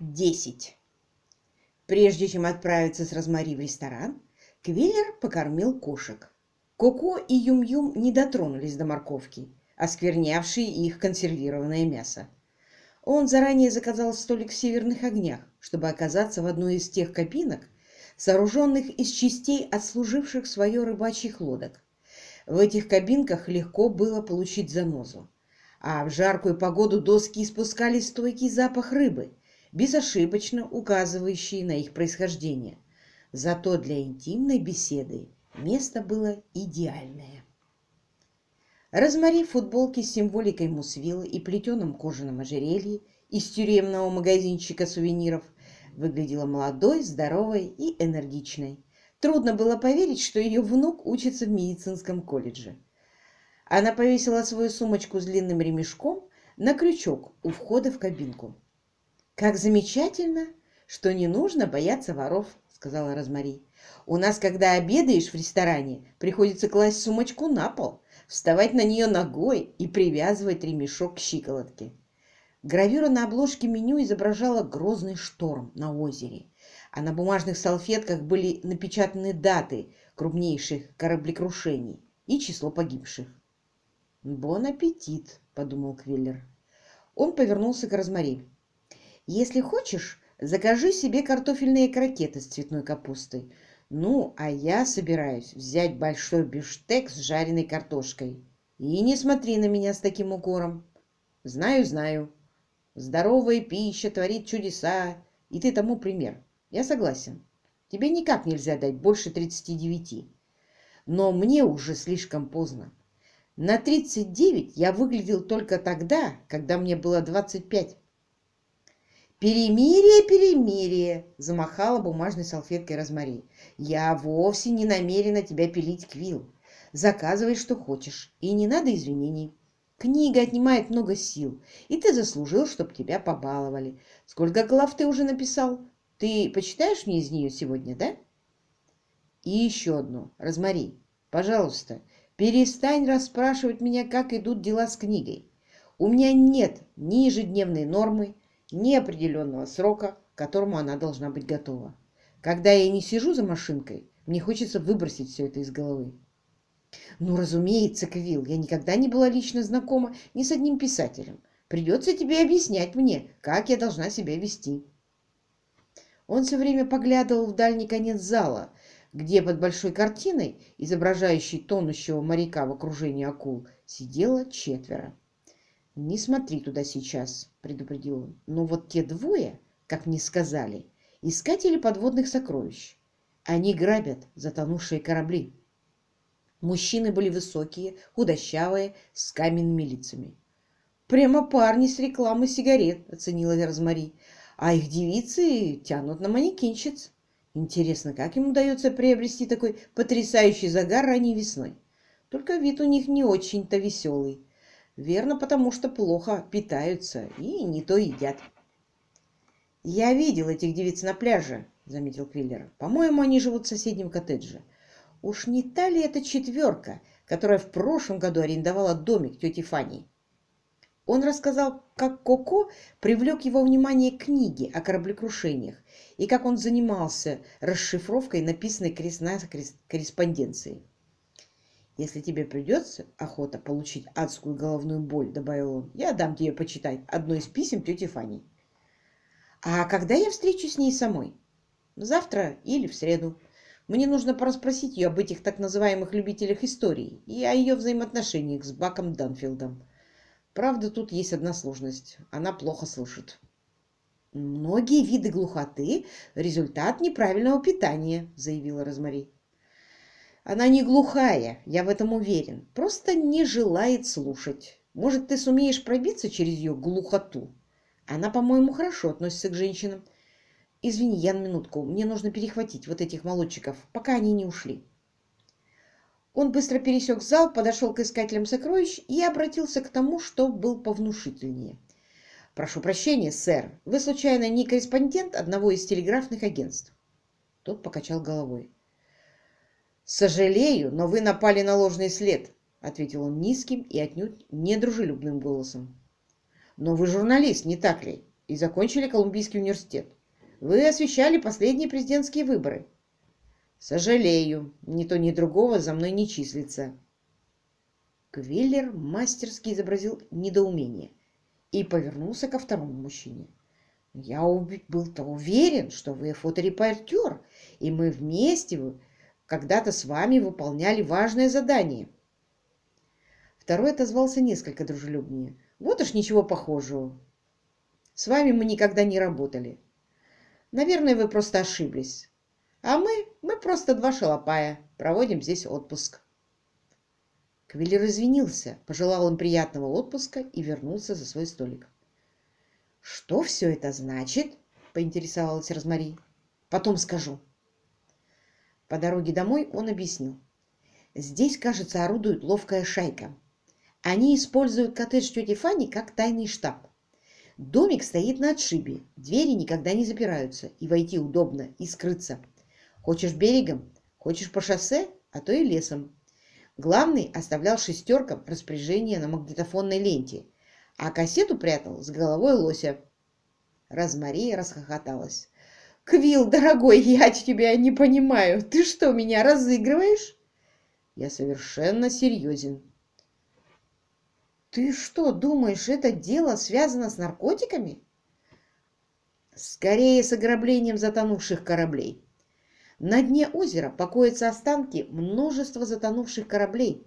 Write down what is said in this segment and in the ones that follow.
10. Прежде чем отправиться с Розмари в ресторан, Квиллер покормил кошек. Коко и Юм-Юм не дотронулись до морковки, осквернявшей их консервированное мясо. Он заранее заказал столик в северных огнях, чтобы оказаться в одной из тех кабинок, сооруженных из частей отслуживших свое рыбачьих лодок. В этих кабинках легко было получить занозу, а в жаркую погоду доски испускали стойкий запах рыбы, безошибочно указывающий на их происхождение. Зато для интимной беседы место было идеальное. Розмари в футболке с символикой мусвилы и плетеном кожаном ожерелье из тюремного магазинчика сувениров выглядела молодой, здоровой и энергичной. Трудно было поверить, что ее внук учится в медицинском колледже. Она повесила свою сумочку с длинным ремешком на крючок у входа в кабинку. «Как замечательно, что не нужно бояться воров», — сказала Розмари. «У нас, когда обедаешь в ресторане, приходится класть сумочку на пол, вставать на нее ногой и привязывать ремешок к щиколотке». Гравюра на обложке меню изображала грозный шторм на озере, а на бумажных салфетках были напечатаны даты крупнейших кораблекрушений и число погибших. «Бон аппетит!» — подумал Квиллер. Он повернулся к Розмари. «Если хочешь, закажи себе картофельные крокеты с цветной капустой. Ну, а я собираюсь взять большой бифштег с жареной картошкой. И не смотри на меня с таким укором. Знаю, знаю. Здоровая пища творит чудеса, и ты тому пример. Я согласен. Тебе никак нельзя дать больше 39. Но мне уже слишком поздно. На 39 я выглядел только тогда, когда мне было 25. «Перемирие, перемирие!» – замахала бумажной салфеткой Розмари. «Я вовсе не намерена тебя пилить, Квилл. Заказывай, что хочешь, и не надо извинений. Книга отнимает много сил, и ты заслужил, чтобы тебя побаловали. Сколько глав ты уже написал? Ты почитаешь мне из нее сегодня, да?» «И еще одно. Розмари, пожалуйста, перестань расспрашивать меня, как идут дела с книгой. У меня нет ни ежедневной нормы, неопределенного срока, к которому она должна быть готова. Когда я не сижу за машинкой, мне хочется выбросить все это из головы. Ну, разумеется, Квилл, я никогда не была лично знакома ни с одним писателем. Придется тебе объяснять мне, как я должна себя вести. Он все время поглядывал в дальний конец зала, где под большой картиной, изображающей тонущего моряка в окружении акул, сидело четверо. «Не смотри туда сейчас», — предупредил он. «Но вот те двое, как мне сказали, искатели подводных сокровищ. Они грабят затонувшие корабли». Мужчины были высокие, худощавые, с каменными лицами. «Прямо парни с рекламы сигарет», — оценила Розмари. «А их девицы тянут на манекенщиц. Интересно, как им удается приобрести такой потрясающий загар ранней весной? Только вид у них не очень-то веселый. Верно, потому что плохо питаются и не то едят. «Я видел этих девиц на пляже», — заметил Квиллер. «По-моему, они живут в соседнем коттедже. Уж не та ли это четверка, которая в прошлом году арендовала домик тети Фанни?» Он рассказал, как Коко привлек его внимание к книге о кораблекрушениях и как он занимался расшифровкой написанной корреспонденции. Если тебе придется охота получить адскую головную боль, добавил он, я дам тебе почитать одно из писем тети Фани. А когда я встречусь с ней самой? Завтра или в среду. Мне нужно порасспросить ее об этих так называемых любителях истории и о ее взаимоотношениях с Баком Данфилдом. Правда, тут есть одна сложность. Она плохо слышит. «Многие виды глухоты – результат неправильного питания», – заявила Розмари. Она не глухая, я в этом уверен. Просто не желает слушать. Может, ты сумеешь пробиться через ее глухоту? Она, по-моему, хорошо относится к женщинам. Извини, я на минутку. Мне нужно перехватить вот этих молодчиков, пока они не ушли. Он быстро пересек зал, подошел к искателям сокровищ и обратился к тому, что был повнушительнее. «Прошу прощения, сэр, вы, случайно, не корреспондент одного из телеграфных агентств?» Тот покачал головой. «Сожалею, но вы напали на ложный след», — ответил он низким и отнюдь недружелюбным голосом. «Но вы журналист, не так ли? и закончили Колумбийский университет. Вы освещали последние президентские выборы. Сожалею, ни то, ни другого за мной не числится. Квиллер мастерски изобразил недоумение и повернулся ко второму мужчине. Я был-то уверен, что вы фоторепортер, и мы вместе когда-то с вами выполняли важное задание. Второй отозвался несколько дружелюбнее. Вот уж ничего похожего. С вами мы никогда не работали. Наверное, вы просто ошиблись. А мы, мы просто два шалопая, проводим здесь отпуск. Квиллер извинился, пожелал им приятного отпуска и вернулся за свой столик. «Что все это значит?» — поинтересовалась Розмари. «Потом скажу». По дороге домой он объяснил. «Здесь, кажется, орудует ловкая шайка. Они используют коттедж тети Фанни как тайный штаб. Домик стоит на отшибе, двери никогда не запираются, и войти удобно, и скрыться. Хочешь берегом, хочешь по шоссе, а то и лесом. Главный оставлял шестеркам распоряжение на магнитофонной ленте, а кассету прятал с головой лося. Розмария расхохоталась. «Квилл, дорогой, я тебя не понимаю. Ты что, меня разыгрываешь?» «Я совершенно серьезен», ты что, думаешь, это дело связано с наркотиками? Скорее с ограблением затонувших кораблей. На дне озера покоятся останки множества затонувших кораблей,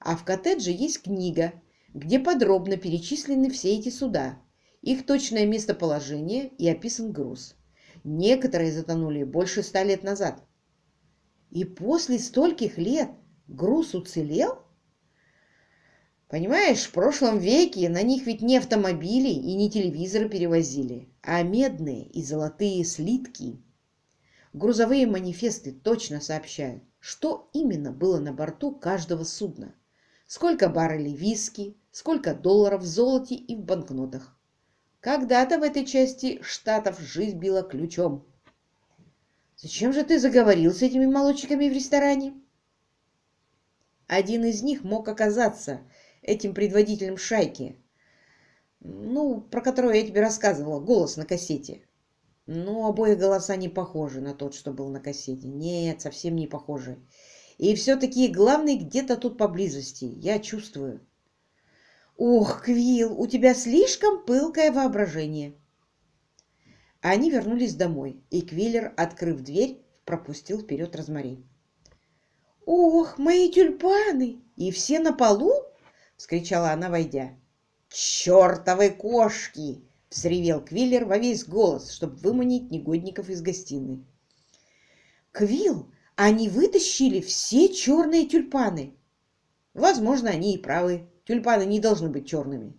а в коттедже есть книга, где подробно перечислены все эти суда, их точное местоположение и описан груз. Некоторые затонули больше ста лет назад. И после стольких лет груз уцелел? Понимаешь, в прошлом веке на них ведь не автомобили и не телевизоры перевозили, а медные и золотые слитки. Грузовые манифесты точно сообщают, что именно было на борту каждого судна. Сколько баррелей виски, сколько долларов в золоте и в банкнотах. Когда-то в этой части штатов жизнь била ключом. Зачем же ты заговорил с этими молодчиками в ресторане? Один из них мог оказаться этим предводителем шайки, ну, про которого я тебе рассказывала, голос на кассете. Ну, обоих голоса не похожи на тот, что был на кассете. Нет, совсем не похожи. И все-таки главный где-то тут поблизости. Я чувствую. Ох, Квилл, у тебя слишком пылкое воображение. Они вернулись домой, и Квиллер, открыв дверь, пропустил вперед Розмари. «Ох, мои тюльпаны! И все на полу?» — вскричала она, войдя. «Чертовы кошки!» — взревел Квиллер во весь голос, чтобы выманить негодников из гостиной. «Квилл, они вытащили все черные тюльпаны!» «Возможно, они и правы. Тюльпаны не должны быть черными».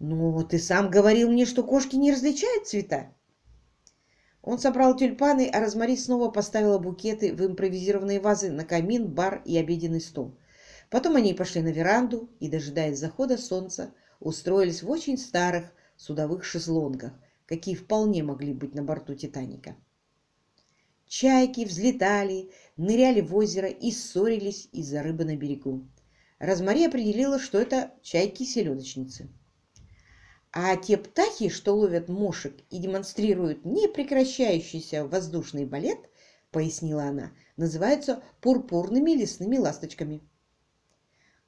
«Но ты сам говорил мне, что кошки не различают цвета». Он собрал тюльпаны, а Розмари снова поставила букеты в импровизированные вазы на камин, бар и обеденный стол. Потом они пошли на веранду и, дожидаясь захода солнца, устроились в очень старых судовых шезлонгах, какие вполне могли быть на борту «Титаника». Чайки взлетали, ныряли в озеро и ссорились из-за рыбы на берегу. Розмари определила, что это чайки-селедочницы. А те птахи, что ловят мошек и демонстрируют непрекращающийся воздушный балет, пояснила она, называются пурпурными лесными ласточками.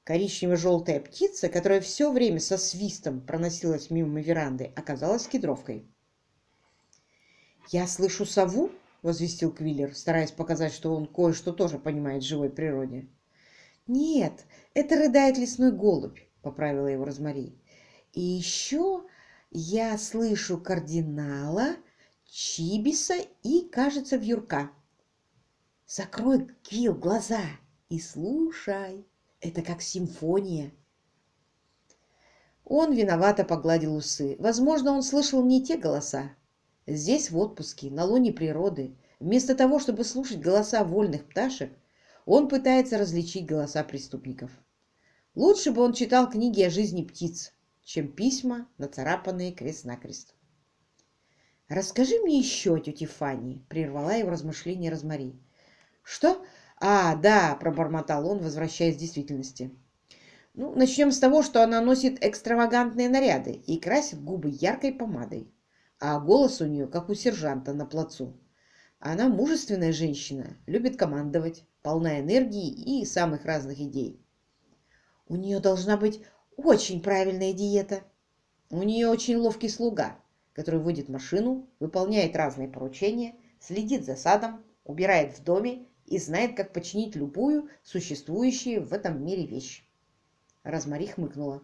Коричнево-желтая птица, которая все время со свистом проносилась мимо веранды, оказалась кедровкой. «Я слышу сову?» — возвестил Квиллер, стараясь показать, что он кое-что тоже понимает в живой природе. «Нет, это рыдает лесной голубь», — поправила его Розмари. «И еще я слышу кардинала, чибиса и, кажется, вьюрка. Закрой, Квилл, глаза и слушай». Это как симфония. Он виновато погладил усы. Возможно, он слышал не те голоса. Здесь, в отпуске, на лоне природы, вместо того, чтобы слушать голоса вольных пташек, он пытается различить голоса преступников. Лучше бы он читал книги о жизни птиц, чем письма, нацарапанные крест-накрест. «Расскажи мне еще, тетя Фанни», — прервала его размышления Розмари. «Что? «А, да», — пробормотал он, возвращаясь к действительности. «Ну, начнем с того, что она носит экстравагантные наряды и красит губы яркой помадой. а голос у нее, как у сержанта на плацу. Она мужественная женщина, любит командовать, полна энергии и самых разных идей. У нее должна быть очень правильная диета. У нее очень ловкий слуга, который водит машину, выполняет разные поручения, следит за садом, убирает в доме и знает, как починить любую существующую в этом мире вещь. Розмари хмыкнула.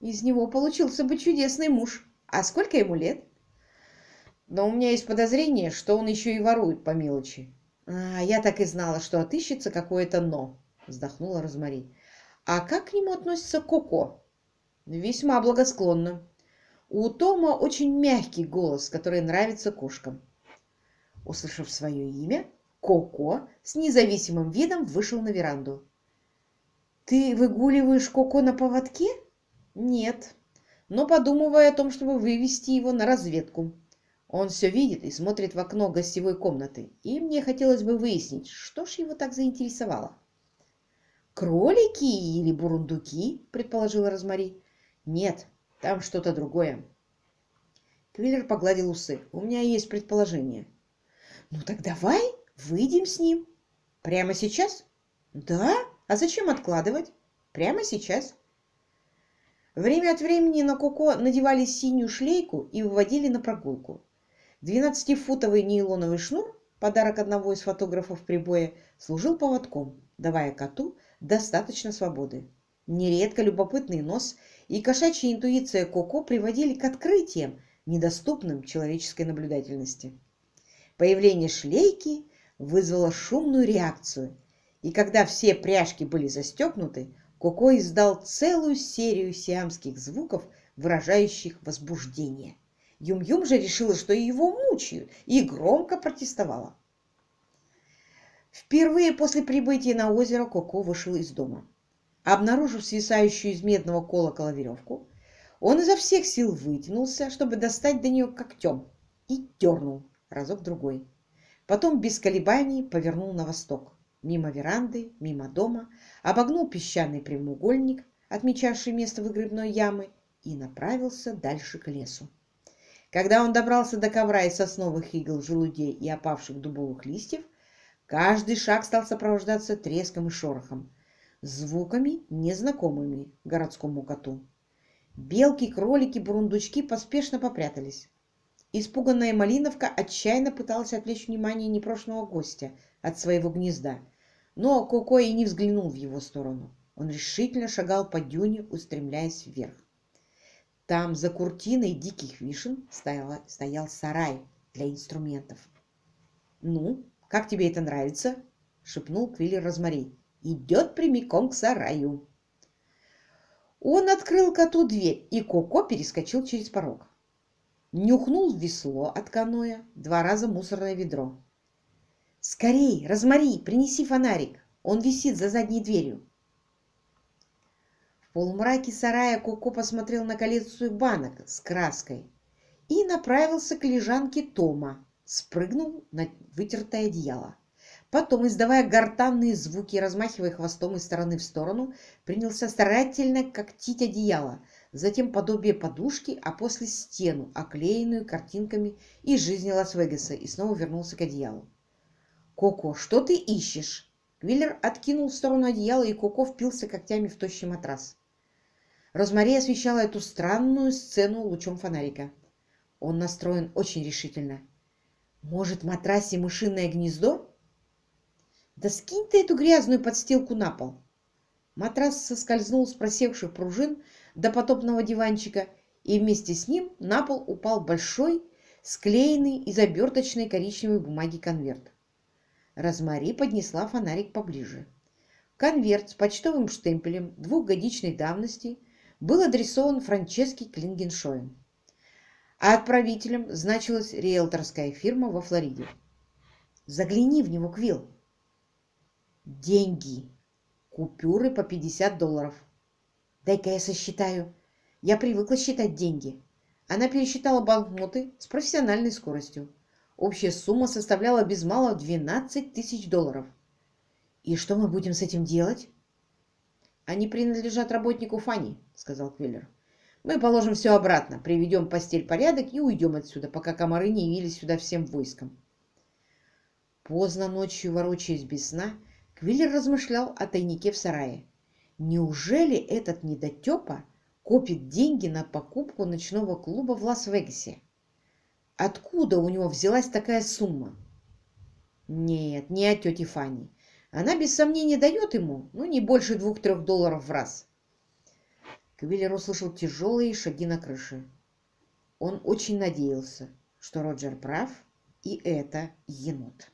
Из него получился бы чудесный муж. А сколько ему лет? Но у меня есть подозрение, что он еще и ворует по мелочи. А, я так и знала, что отыщется какое-то «но», вздохнула Розмари. А как к нему относится Коко? Весьма благосклонно. У Тома очень мягкий голос, который нравится кошкам. Услышав свое имя, Коко с независимым видом вышел на веранду. «Ты выгуливаешь Коко на поводке?» «Нет, но подумывая о том, чтобы вывести его на разведку. Он все видит и смотрит в окно гостевой комнаты, и мне хотелось бы выяснить, что ж его так заинтересовало». «Кролики или бурундуки?» – предположила Розмари. «Нет, там что-то другое». Квиллер погладил усы. «У меня есть предположение». «Ну так давай выйдем с ним». «Прямо сейчас?» «Да? А зачем откладывать?» «Прямо сейчас». Время от времени на Коко надевали синюю шлейку и выводили на прогулку. Двенадцатифутовый нейлоновый шнур, подарок одного из фотографов прибоя, служил поводком, давая коту достаточно свободы. Нередко любопытный нос и кошачья интуиция Коко приводили к открытиям, недоступным человеческой наблюдательности. Появление шлейки вызвало шумную реакцию, и когда все пряжки были застегнуты, Коко издал целую серию сиамских звуков, выражающих возбуждение. Юм-Юм же решила, что его мучают, и громко протестовала. Впервые после прибытия на озеро Коко вышел из дома. Обнаружив свисающую из медного колокола веревку, он изо всех сил вытянулся, чтобы достать до нее когтем, и дернул разок-другой. Потом без колебаний повернул на восток, мимо веранды, мимо дома, обогнул песчаный прямоугольник, отмечавший место выгребной ямы, и направился дальше к лесу. Когда он добрался до ковра из сосновых игл, желудей и опавших дубовых листьев, каждый шаг стал сопровождаться треском и шорохом, звуками, незнакомыми городскому коту. Белки, кролики, бурундучки поспешно попрятались. Испуганная Малиновка отчаянно пыталась отвлечь внимание непрошенного гостя от своего гнезда, но Коко и не взглянул в его сторону. Он решительно шагал по дюне, устремляясь вверх. Там, за куртиной диких вишен, стояла, стоял сарай для инструментов. «Ну, как тебе это нравится?» — шепнул Квиллер Розмари. «Идет прямиком к сараю». Он открыл коту дверь, и Коко перескочил через порог нюхнул весло от каноэ, два раза мусорное ведро. «Скорей, Розмари, принеси фонарик, он висит за задней дверью». Полумраке сарая Коко посмотрел на коллекцию банок с краской и направился к лежанке Тома, спрыгнул на вытертое одеяло. Потом, издавая гортанные звуки, размахивая хвостом из стороны в сторону, принялся старательно когтить одеяло, затем подобие подушки, а после стену, оклеенную картинками из жизни Лас-Вегаса, и снова вернулся к одеялу. «Коко, что ты ищешь?» Квиллер откинул в сторону одеяла, и Коко впился когтями в тощий матрас. Розмари освещала эту странную сцену лучом фонарика. Он настроен очень решительно. «Может, в матрасе мышиное гнездо?» «Да скинь ты эту грязную подстилку на пол!» Матрас соскользнул с просевших пружин до потопного диванчика, и вместе с ним на пол упал большой, склеенный из оберточной коричневой бумаги конверт. Розмари поднесла фонарик поближе. Конверт с почтовым штемпелем двухгодичной давности был адресован Франческе Клингеншоем, а отправителем значилась риэлторская фирма во Флориде. «Загляни в него, Квилл!» «Деньги!» Купюры по 50 долларов. Дай-ка я сосчитаю. Я привыкла считать деньги. Она пересчитала банкноты с профессиональной скоростью. Общая сумма составляла без малого 12 тысяч долларов. И что мы будем с этим делать? Они принадлежат работнику Фанни, сказал Квиллер. Мы положим все обратно, приведем постель в порядок и уйдем отсюда, пока комары не явились сюда всем войском. Поздно ночью, ворочаясь без сна, Квиллер размышлял о тайнике в сарае. Неужели этот недотепа копит деньги на покупку ночного клуба в Лас-Вегасе? Откуда у него взялась такая сумма? Нет, не от тети Фанни. Она без сомнения дает ему, ну, не больше двух-трех долларов в раз. Квиллер услышал тяжелые шаги на крыше. Он очень надеялся, что Роджер прав, и это енот.